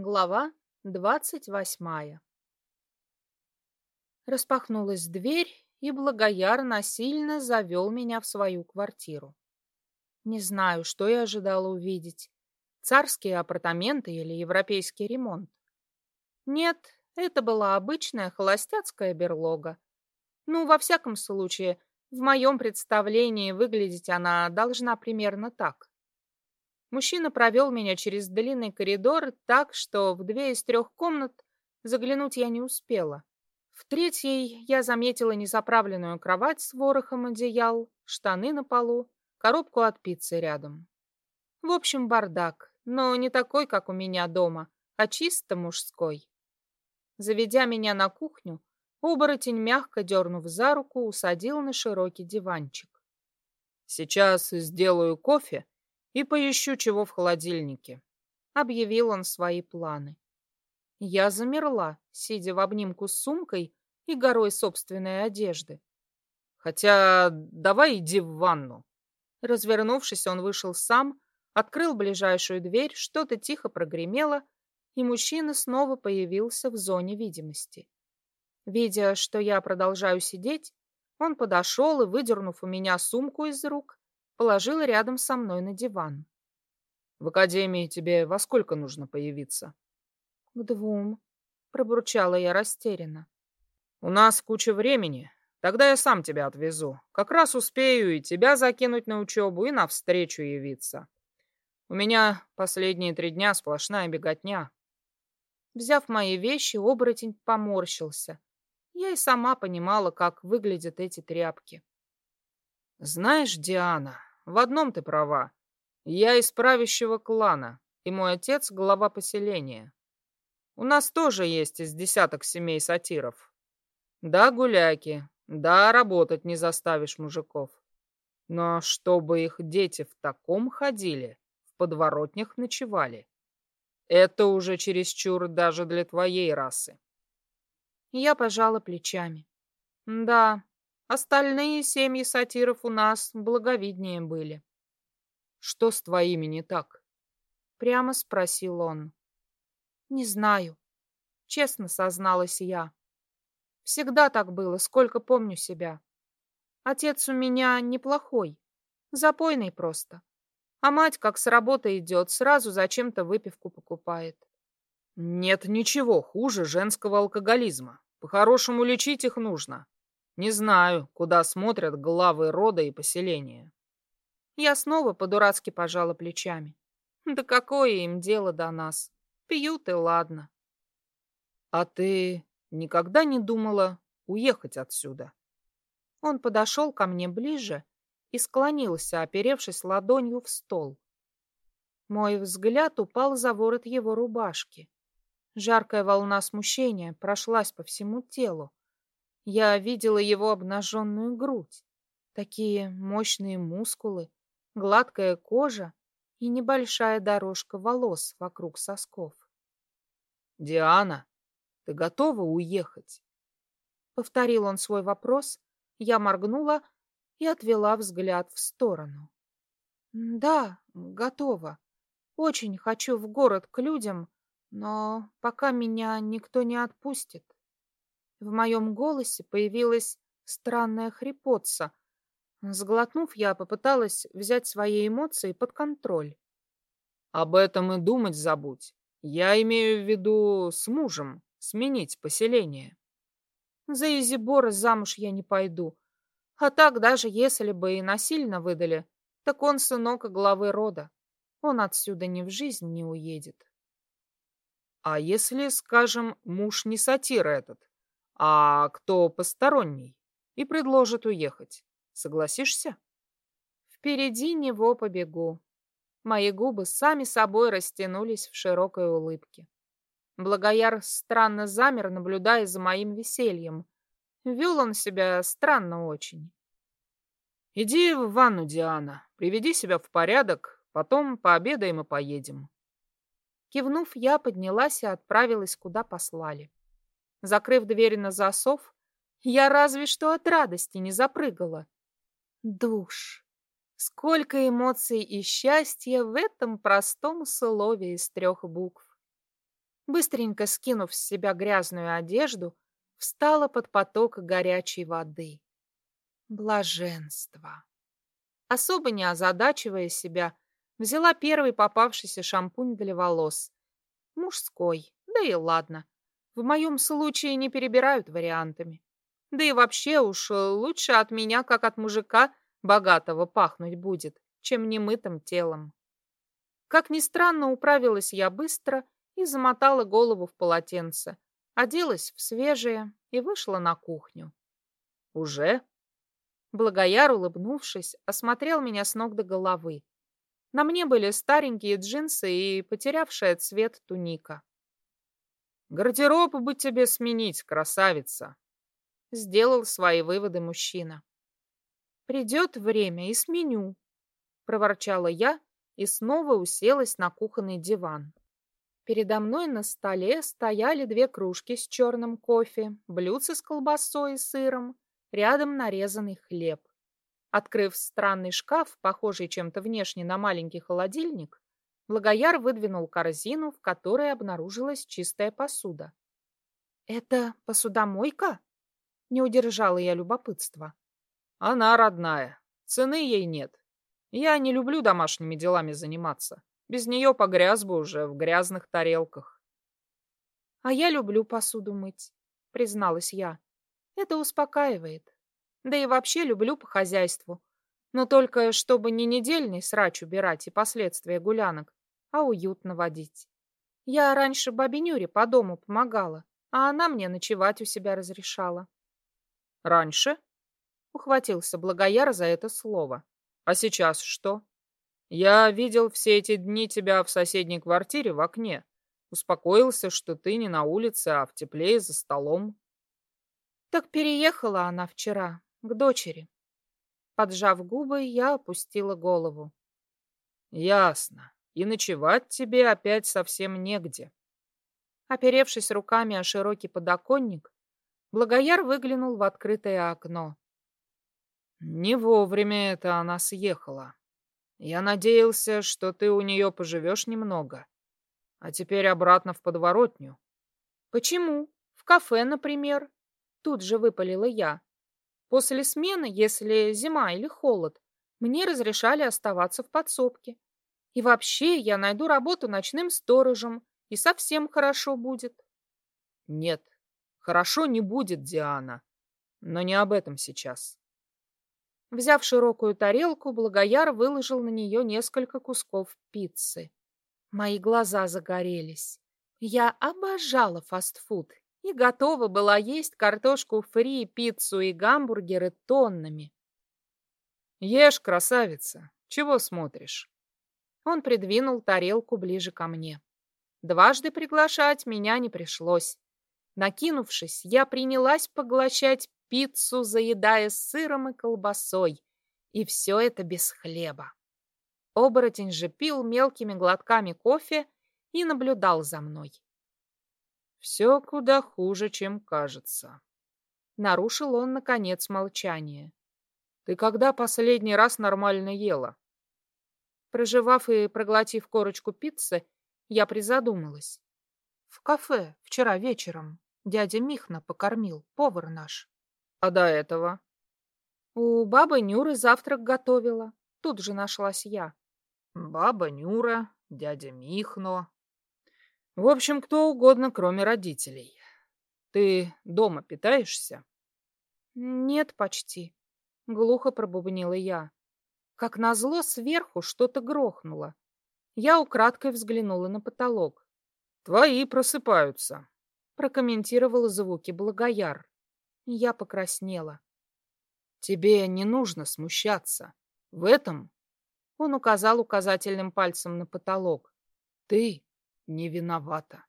Глава двадцать восьмая Распахнулась дверь, и Благояр насильно завел меня в свою квартиру. Не знаю, что я ожидала увидеть. Царские апартаменты или европейский ремонт. Нет, это была обычная холостяцкая берлога. Ну, во всяком случае, в моем представлении выглядеть она должна примерно так. Мужчина провел меня через длинный коридор так, что в две из трех комнат заглянуть я не успела. В третьей я заметила незаправленную кровать с ворохом одеял, штаны на полу, коробку от пиццы рядом. В общем, бардак, но не такой, как у меня дома, а чисто мужской. Заведя меня на кухню, оборотень, мягко дернув за руку, усадил на широкий диванчик. «Сейчас сделаю кофе и поищу, чего в холодильнике», — объявил он свои планы. Я замерла, сидя в обнимку с сумкой и горой собственной одежды. «Хотя давай иди в ванну». Развернувшись, он вышел сам, открыл ближайшую дверь, что-то тихо прогремело, и мужчина снова появился в зоне видимости. Видя, что я продолжаю сидеть, он подошел и, выдернув у меня сумку из рук, положил рядом со мной на диван. «В академии тебе во сколько нужно появиться?» «К двум», — пробурчала я растерянно. «У нас куча времени. Тогда я сам тебя отвезу. Как раз успею и тебя закинуть на учебу, и навстречу явиться. У меня последние три дня сплошная беготня». Взяв мои вещи, оборотень поморщился. Я и сама понимала, как выглядят эти тряпки. «Знаешь, Диана, в одном ты права. Я из правящего клана, и мой отец — глава поселения. У нас тоже есть из десяток семей сатиров. Да, гуляки, да, работать не заставишь мужиков. Но чтобы их дети в таком ходили, в подворотнях ночевали, это уже чересчур даже для твоей расы. Я пожала плечами. Да, остальные семьи сатиров у нас благовиднее были. Что с твоими не так? Прямо спросил он. Не знаю. Честно созналась я. Всегда так было, сколько помню себя. Отец у меня неплохой, запойный просто. А мать, как с работы идет, сразу зачем-то выпивку покупает. Нет ничего хуже женского алкоголизма. По-хорошему лечить их нужно. Не знаю, куда смотрят главы рода и поселения. Я снова по-дурацки пожала плечами. Да какое им дело до нас? Пьют и ладно. А ты никогда не думала уехать отсюда? Он подошел ко мне ближе и склонился, оперевшись ладонью в стол. Мой взгляд упал за ворот его рубашки. Жаркая волна смущения прошлась по всему телу. Я видела его обнаженную грудь, такие мощные мускулы, гладкая кожа и небольшая дорожка волос вокруг сосков. «Диана, ты готова уехать?» Повторил он свой вопрос, я моргнула и отвела взгляд в сторону. «Да, готова. Очень хочу в город к людям, но пока меня никто не отпустит». В моем голосе появилась странная хрипотца, Сглотнув, я попыталась взять свои эмоции под контроль. Об этом и думать забудь. Я имею в виду с мужем сменить поселение. За Изибора замуж я не пойду. А так, даже если бы и насильно выдали, так он сынок главы рода. Он отсюда ни в жизнь не уедет. А если, скажем, муж не сатир этот, а кто посторонний, и предложит уехать? Согласишься? Впереди него побегу. Мои губы сами собой растянулись в широкой улыбке. Благояр странно замер, наблюдая за моим весельем. Вел он себя странно очень. «Иди в ванну, Диана, приведи себя в порядок, потом пообедаем и поедем». Кивнув, я поднялась и отправилась, куда послали. Закрыв дверь на засов, я разве что от радости не запрыгала. Душ. Сколько эмоций и счастья в этом простом слове из трех букв. Быстренько скинув с себя грязную одежду, встала под поток горячей воды. Блаженство. Особо не озадачивая себя, взяла первый попавшийся шампунь для волос. Мужской, да и ладно. В моем случае не перебирают вариантами. Да и вообще уж лучше от меня, как от мужика, богатого пахнуть будет, чем немытым телом. Как ни странно, управилась я быстро и замотала голову в полотенце, оделась в свежее и вышла на кухню. «Уже?» Благояр, улыбнувшись, осмотрел меня с ног до головы. На мне были старенькие джинсы и потерявшая цвет туника. «Гардероб бы тебе сменить, красавица!» Сделал свои выводы мужчина. «Придет время и сменю», — проворчала я и снова уселась на кухонный диван. Передо мной на столе стояли две кружки с черным кофе, блюдце с колбасой и сыром, рядом нарезанный хлеб. Открыв странный шкаф, похожий чем-то внешне на маленький холодильник, Благояр выдвинул корзину, в которой обнаружилась чистая посуда. «Это посудомойка?» — не удержала я любопытства. Она родная. Цены ей нет. Я не люблю домашними делами заниматься. Без нее погряз бы уже в грязных тарелках. А я люблю посуду мыть, призналась я. Это успокаивает. Да и вообще люблю по хозяйству. Но только чтобы не недельный срач убирать и последствия гулянок, а уютно водить. Я раньше бабе Нюре по дому помогала, а она мне ночевать у себя разрешала. Раньше? Ухватился Благояр за это слово. А сейчас что? Я видел все эти дни тебя в соседней квартире в окне. Успокоился, что ты не на улице, а в тепле за столом. Так переехала она вчера к дочери. Поджав губы, я опустила голову. Ясно. И ночевать тебе опять совсем негде. Оперевшись руками о широкий подоконник, Благояр выглянул в открытое окно. Не вовремя это она съехала. Я надеялся, что ты у нее поживешь немного. А теперь обратно в подворотню. Почему? В кафе, например. Тут же выпалила я. После смены, если зима или холод, мне разрешали оставаться в подсобке. И вообще я найду работу ночным сторожем, и совсем хорошо будет. Нет, хорошо не будет, Диана. Но не об этом сейчас. Взяв широкую тарелку, Благояр выложил на нее несколько кусков пиццы. Мои глаза загорелись. Я обожала фастфуд и готова была есть картошку фри, пиццу и гамбургеры тоннами. «Ешь, красавица! Чего смотришь?» Он придвинул тарелку ближе ко мне. Дважды приглашать меня не пришлось. Накинувшись, я принялась поглощать пиццу, заедая сыром и колбасой. И все это без хлеба. Оборотень же пил мелкими глотками кофе и наблюдал за мной. «Все куда хуже, чем кажется», — нарушил он, наконец, молчание. «Ты когда последний раз нормально ела?» Проживав и проглотив корочку пиццы, я призадумалась. «В кафе вчера вечером дядя Михна покормил, повар наш. А до этого? У бабы Нюры завтрак готовила. Тут же нашлась я. Баба Нюра, дядя Михно. В общем, кто угодно, кроме родителей. Ты дома питаешься? Нет, почти. Глухо пробубнила я. Как назло, сверху что-то грохнуло. Я украдкой взглянула на потолок. Твои просыпаются, прокомментировал звуки Благояр. Я покраснела. Тебе не нужно смущаться. В этом он указал указательным пальцем на потолок. Ты не виновата.